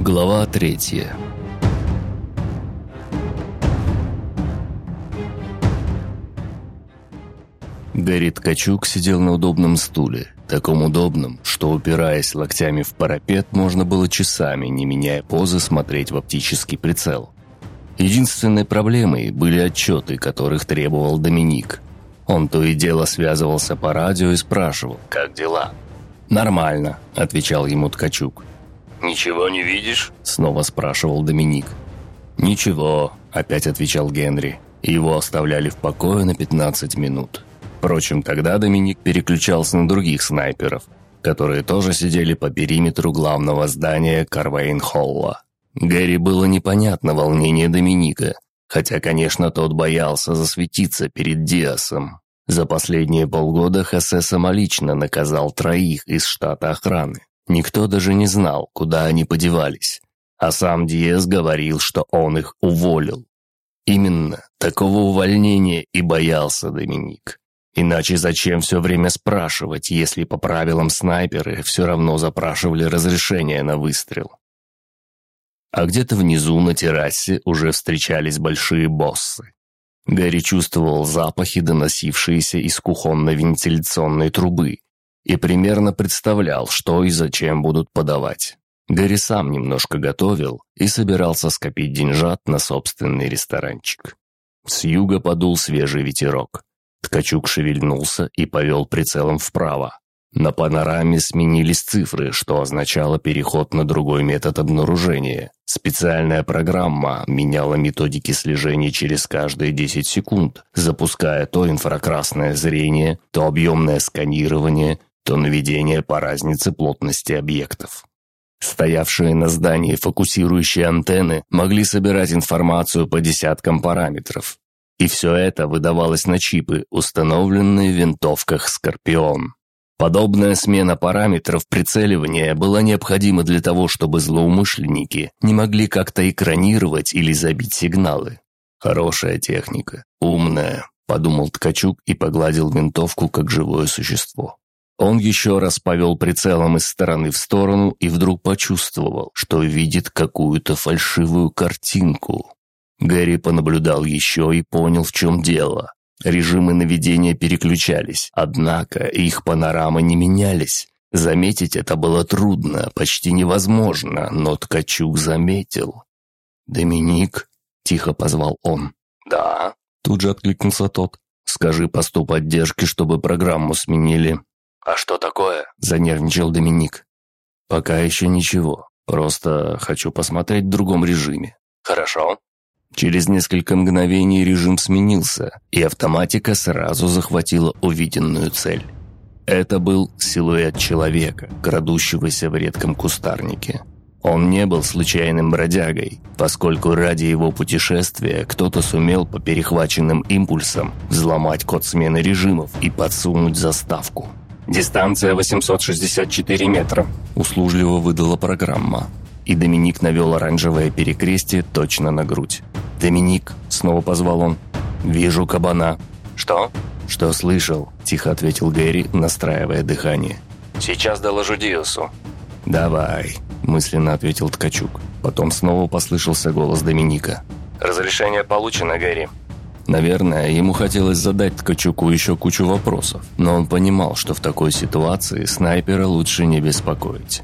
Глава третья Гарри Ткачук сидел на удобном стуле, таком удобном, что, упираясь локтями в парапет, можно было часами, не меняя позы, смотреть в оптический прицел. Единственной проблемой были отчеты, которых требовал Доминик. Он то и дело связывался по радио и спрашивал, как дела. «Нормально», – отвечал ему Ткачук. «Ничего не видишь?» – снова спрашивал Доминик. «Ничего», – опять отвечал Генри. Его оставляли в покое на 15 минут. Впрочем, тогда Доминик переключался на других снайперов, которые тоже сидели по периметру главного здания Карвейн-Холла. Гэри было непонятно волнение Доминика, хотя, конечно, тот боялся засветиться перед Диасом. За последние полгода Хосе самолично наказал троих из штата охраны. Никто даже не знал, куда они подевались. А сам Диас говорил, что он их уволил. Именно такого увольнения и боялся Доминик. Иначе зачем все время спрашивать, если по правилам снайперы все равно запрашивали разрешение на выстрел? А где-то внизу на террасе уже встречались большие боссы. Гарри чувствовал запахи, доносившиеся из кухонной вентиляционной трубы, и примерно представлял, что и зачем будут подавать. Гарри сам немножко готовил и собирался скопить деньжат на собственный ресторанчик. С юга подул свежий ветерок. Ткачук шевельнулся и повел прицелом вправо. На панораме сменились цифры, что означало переход на другой метод обнаружения. Специальная программа меняла методики слежения через каждые 10 секунд, запуская то инфракрасное зрение, то объемное сканирование, то наведение по разнице плотности объектов. Стоявшие на здании фокусирующие антенны могли собирать информацию по десяткам параметров. И все это выдавалось на чипы, установленные в винтовках «Скорпион». Подобная смена параметров прицеливания была необходима для того, чтобы злоумышленники не могли как-то экранировать или забить сигналы. Хорошая техника, умная, подумал Ткачук и погладил винтовку как живое существо. Он еще раз повел прицелом из стороны в сторону и вдруг почувствовал, что видит какую-то фальшивую картинку. Гэри понаблюдал еще и понял, в чем дело. Режимы наведения переключались, однако их панорамы не менялись. Заметить это было трудно, почти невозможно, но Ткачук заметил. «Доминик?» – тихо позвал он. «Да?» – тут же откликнулся тот. «Скажи посту поддержки, чтобы программу сменили». «А что такое?» – занервничал Доминик. «Пока еще ничего. Просто хочу посмотреть в другом режиме». «Хорошо». Через несколько мгновений режим сменился, и автоматика сразу захватила увиденную цель. Это был силуэт человека, крадущегося в редком кустарнике. Он не был случайным бродягой, поскольку ради его путешествия кто-то сумел по перехваченным импульсам взломать код смены режимов и подсунуть заставку. «Дистанция 864 метра», – услужливо выдала программа и Доминик навел оранжевое перекрестие точно на грудь. «Доминик!» – снова позвал он. «Вижу кабана». «Что?» «Что слышал?» – тихо ответил Гэри, настраивая дыхание. «Сейчас доложу Диосу». «Давай», – мысленно ответил Ткачук. Потом снова послышался голос Доминика. «Разрешение получено, Гэри». Наверное, ему хотелось задать Ткачуку еще кучу вопросов, но он понимал, что в такой ситуации снайпера лучше не беспокоить.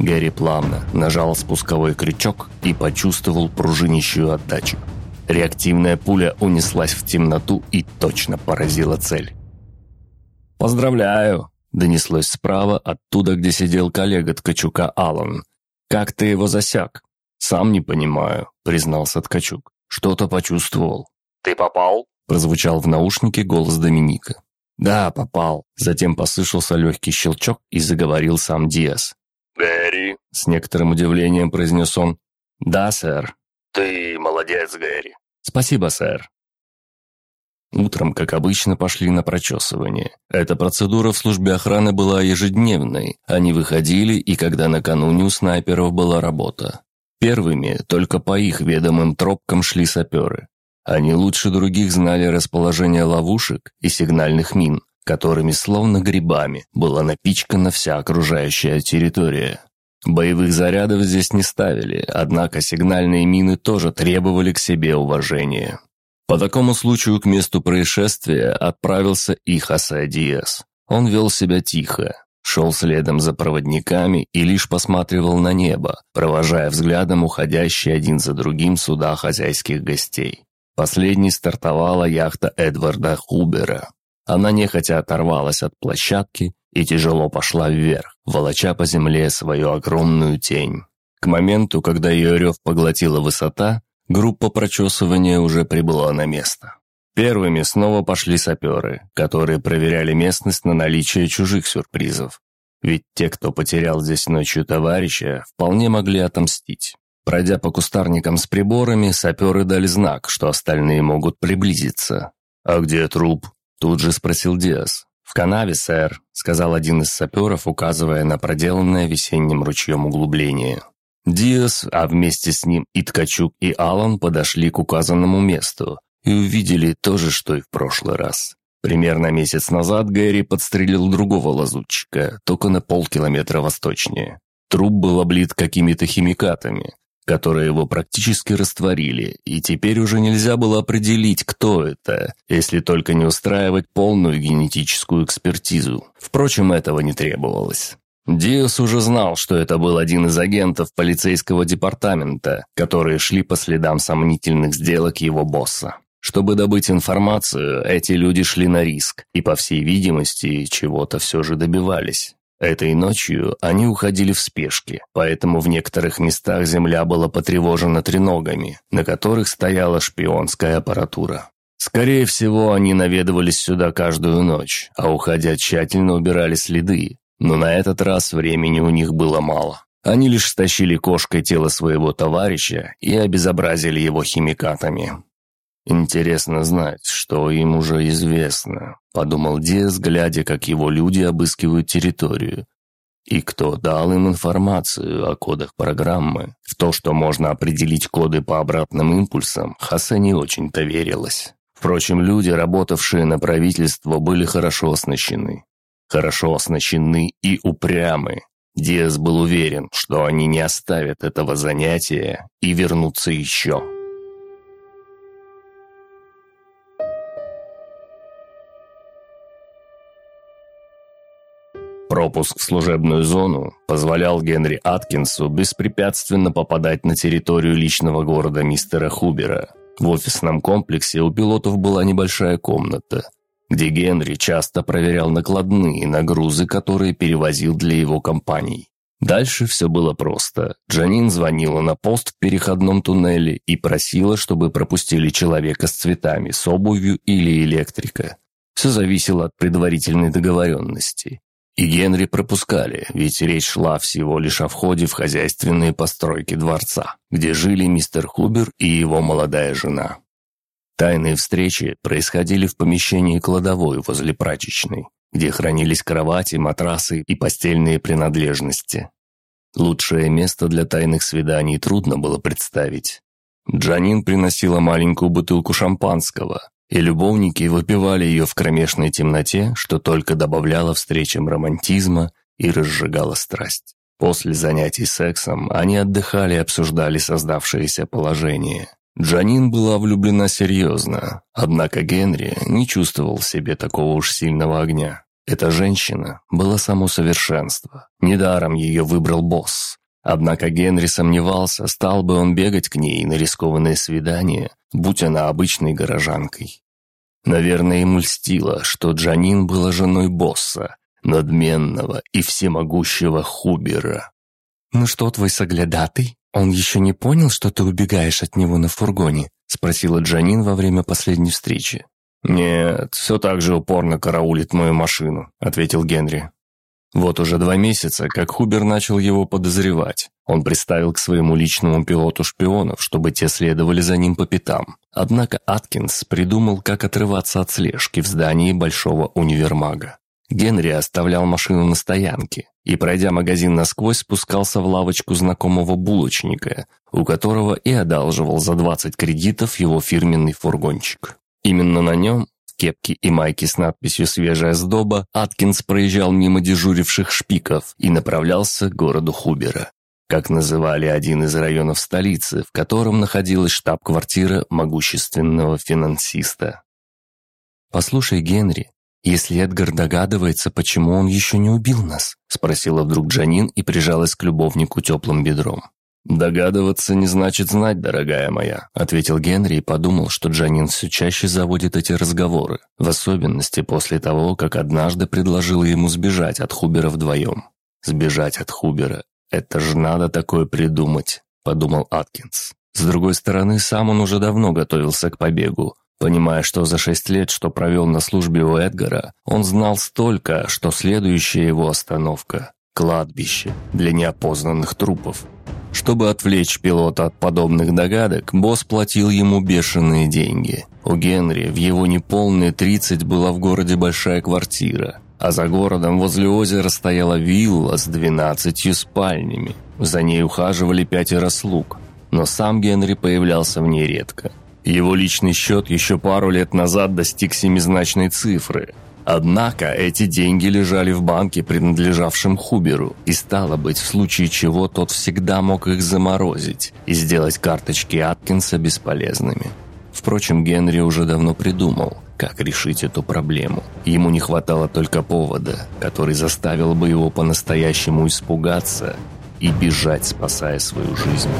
Гэри плавно нажал спусковой крючок и почувствовал пружинищую отдачу. Реактивная пуля унеслась в темноту и точно поразила цель. «Поздравляю!» – донеслось справа, оттуда, где сидел коллега Ткачука Алан. «Как ты его засек?» «Сам не понимаю», – признался Ткачук. «Что-то почувствовал». «Ты попал?» – прозвучал в наушнике голос Доминика. «Да, попал». Затем послышался легкий щелчок и заговорил сам Диас. «Гэри», — с некоторым удивлением произнес он. «Да, сэр». «Ты молодец, Гэри». «Спасибо, сэр». Утром, как обычно, пошли на прочесывание. Эта процедура в службе охраны была ежедневной. Они выходили, и когда накануне у снайперов была работа. Первыми, только по их ведомым тропкам шли саперы. Они лучше других знали расположение ловушек и сигнальных мин, которыми словно грибами была напичкана вся окружающая территория. Боевых зарядов здесь не ставили, однако сигнальные мины тоже требовали к себе уважения. По такому случаю к месту происшествия отправился и Хосе Диас. Он вел себя тихо, шел следом за проводниками и лишь посматривал на небо, провожая взглядом уходящие один за другим суда хозяйских гостей. Последней стартовала яхта Эдварда Хубера. Она нехотя оторвалась от площадки и тяжело пошла вверх, волоча по земле свою огромную тень. К моменту, когда ее рев поглотила высота, группа прочесывания уже прибыла на место. Первыми снова пошли саперы, которые проверяли местность на наличие чужих сюрпризов. Ведь те, кто потерял здесь ночью товарища, вполне могли отомстить. Пройдя по кустарникам с приборами, саперы дали знак, что остальные могут приблизиться. «А где труп?» – тут же спросил Диас. «В канаве, сэр», – сказал один из саперов, указывая на проделанное весенним ручьем углубление. Диас, а вместе с ним и Ткачук, и Алан подошли к указанному месту и увидели то же, что и в прошлый раз. Примерно месяц назад Гэри подстрелил другого лазутчика, только на полкилометра восточнее. Труп был облит какими-то химикатами, которые его практически растворили, и теперь уже нельзя было определить, кто это, если только не устраивать полную генетическую экспертизу. Впрочем, этого не требовалось. Диас уже знал, что это был один из агентов полицейского департамента, которые шли по следам сомнительных сделок его босса. Чтобы добыть информацию, эти люди шли на риск и, по всей видимости, чего-то все же добивались. Этой ночью они уходили в спешке, поэтому в некоторых местах земля была потревожена треногами, на которых стояла шпионская аппаратура. Скорее всего, они наведывались сюда каждую ночь, а уходя тщательно убирали следы, но на этот раз времени у них было мало. Они лишь стащили кошкой тело своего товарища и обезобразили его химикатами. «Интересно знать, что им уже известно», – подумал Диас, глядя, как его люди обыскивают территорию. И кто дал им информацию о кодах программы? В то, что можно определить коды по обратным импульсам, Хасе не очень-то верилось. Впрочем, люди, работавшие на правительство, были хорошо оснащены. Хорошо оснащены и упрямы. Диас был уверен, что они не оставят этого занятия и вернутся еще. Пропуск в служебную зону позволял Генри Аткинсу беспрепятственно попадать на территорию личного города мистера Хубера. В офисном комплексе у пилотов была небольшая комната, где Генри часто проверял накладные на грузы, которые перевозил для его компаний. Дальше все было просто. Джанин звонила на пост в переходном туннеле и просила, чтобы пропустили человека с цветами, с обувью или электрика. Все зависело от предварительной договоренности. И Генри пропускали, ведь речь шла всего лишь о входе в хозяйственные постройки дворца, где жили мистер Хубер и его молодая жена. Тайные встречи происходили в помещении кладовой возле прачечной, где хранились кровати, матрасы и постельные принадлежности. Лучшее место для тайных свиданий трудно было представить. Джанин приносила маленькую бутылку шампанского, и любовники выпивали ее в кромешной темноте, что только добавляло встречам романтизма и разжигало страсть. После занятий сексом они отдыхали и обсуждали создавшееся положение. Джанин была влюблена серьезно, однако Генри не чувствовал в себе такого уж сильного огня. Эта женщина была само совершенство. Недаром ее выбрал босс. Однако Генри сомневался, стал бы он бегать к ней на рискованное свидание, будь она обычной горожанкой. Наверное, ему льстило, что Джанин была женой босса, надменного и всемогущего Хубера. «Ну что, твой соглядатый? Он еще не понял, что ты убегаешь от него на фургоне?» спросила Джанин во время последней встречи. «Нет, все так же упорно караулит мою машину», — ответил Генри. Вот уже два месяца, как Хубер начал его подозревать. Он приставил к своему личному пилоту шпионов, чтобы те следовали за ним по пятам. Однако Аткинс придумал, как отрываться от слежки в здании большого универмага. Генри оставлял машину на стоянке и, пройдя магазин насквозь, спускался в лавочку знакомого булочника, у которого и одалживал за 20 кредитов его фирменный фургончик. Именно на нем кепки и майки с надписью «Свежая сдоба», Аткинс проезжал мимо дежуривших шпиков и направлялся к городу Хубера. Как называли один из районов столицы, в котором находилась штаб-квартира могущественного финансиста. «Послушай, Генри, если Эдгар догадывается, почему он еще не убил нас?» спросила вдруг Джанин и прижалась к любовнику теплым бедром. «Догадываться не значит знать, дорогая моя», — ответил Генри и подумал, что Джанин все чаще заводит эти разговоры, в особенности после того, как однажды предложила ему сбежать от Хубера вдвоем. «Сбежать от Хубера. Это ж надо такое придумать», — подумал Аткинс. С другой стороны, сам он уже давно готовился к побегу, Понимая, что за шесть лет, что провел на службе у Эдгара, он знал столько, что следующая его остановка – кладбище для неопознанных трупов. Чтобы отвлечь пилота от подобных догадок, босс платил ему бешеные деньги. У Генри в его неполные 30 была в городе большая квартира, а за городом возле озера стояла вилла с 12 спальнями. За ней ухаживали пятеро слуг, но сам Генри появлялся в ней редко. Его личный счет еще пару лет назад достиг семизначной цифры. Однако эти деньги лежали в банке, принадлежавшем Хуберу, и стало быть, в случае чего тот всегда мог их заморозить и сделать карточки Аткинса бесполезными. Впрочем, Генри уже давно придумал, как решить эту проблему. Ему не хватало только повода, который заставил бы его по-настоящему испугаться и бежать, спасая свою жизнь.